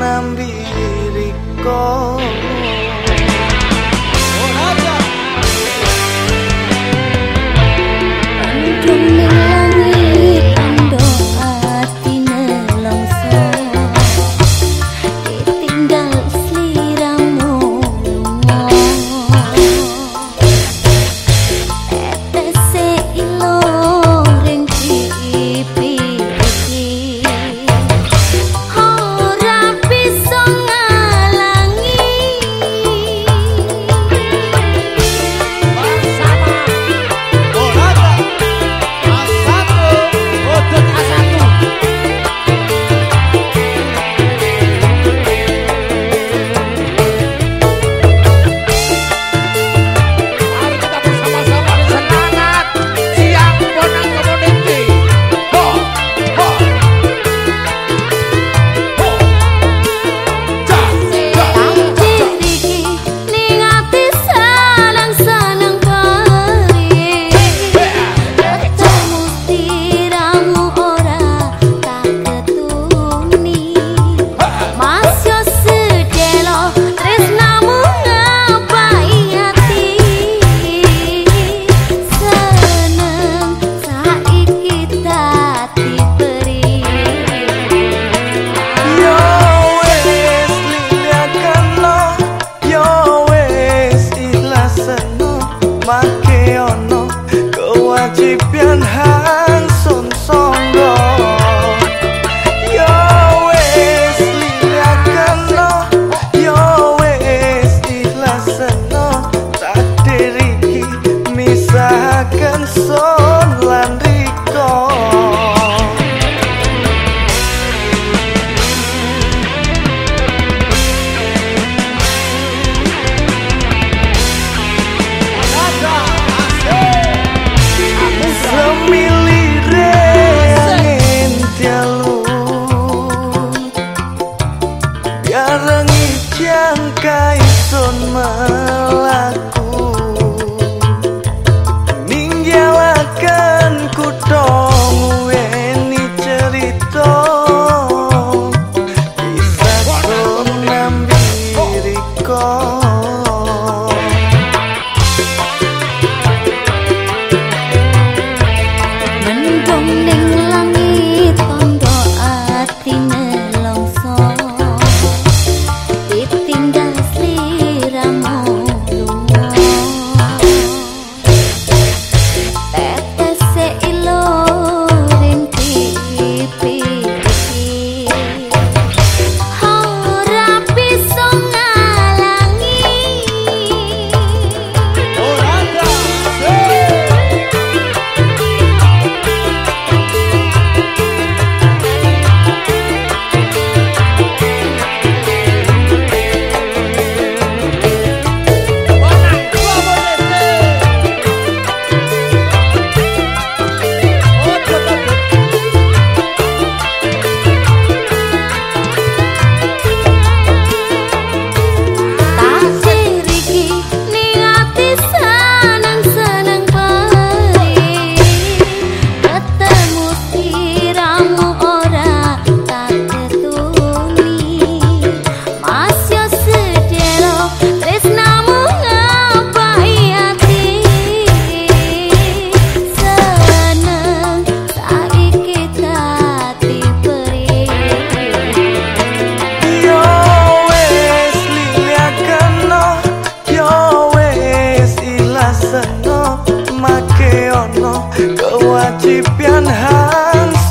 nambi diriku. Nambiriko make ono 一边恨。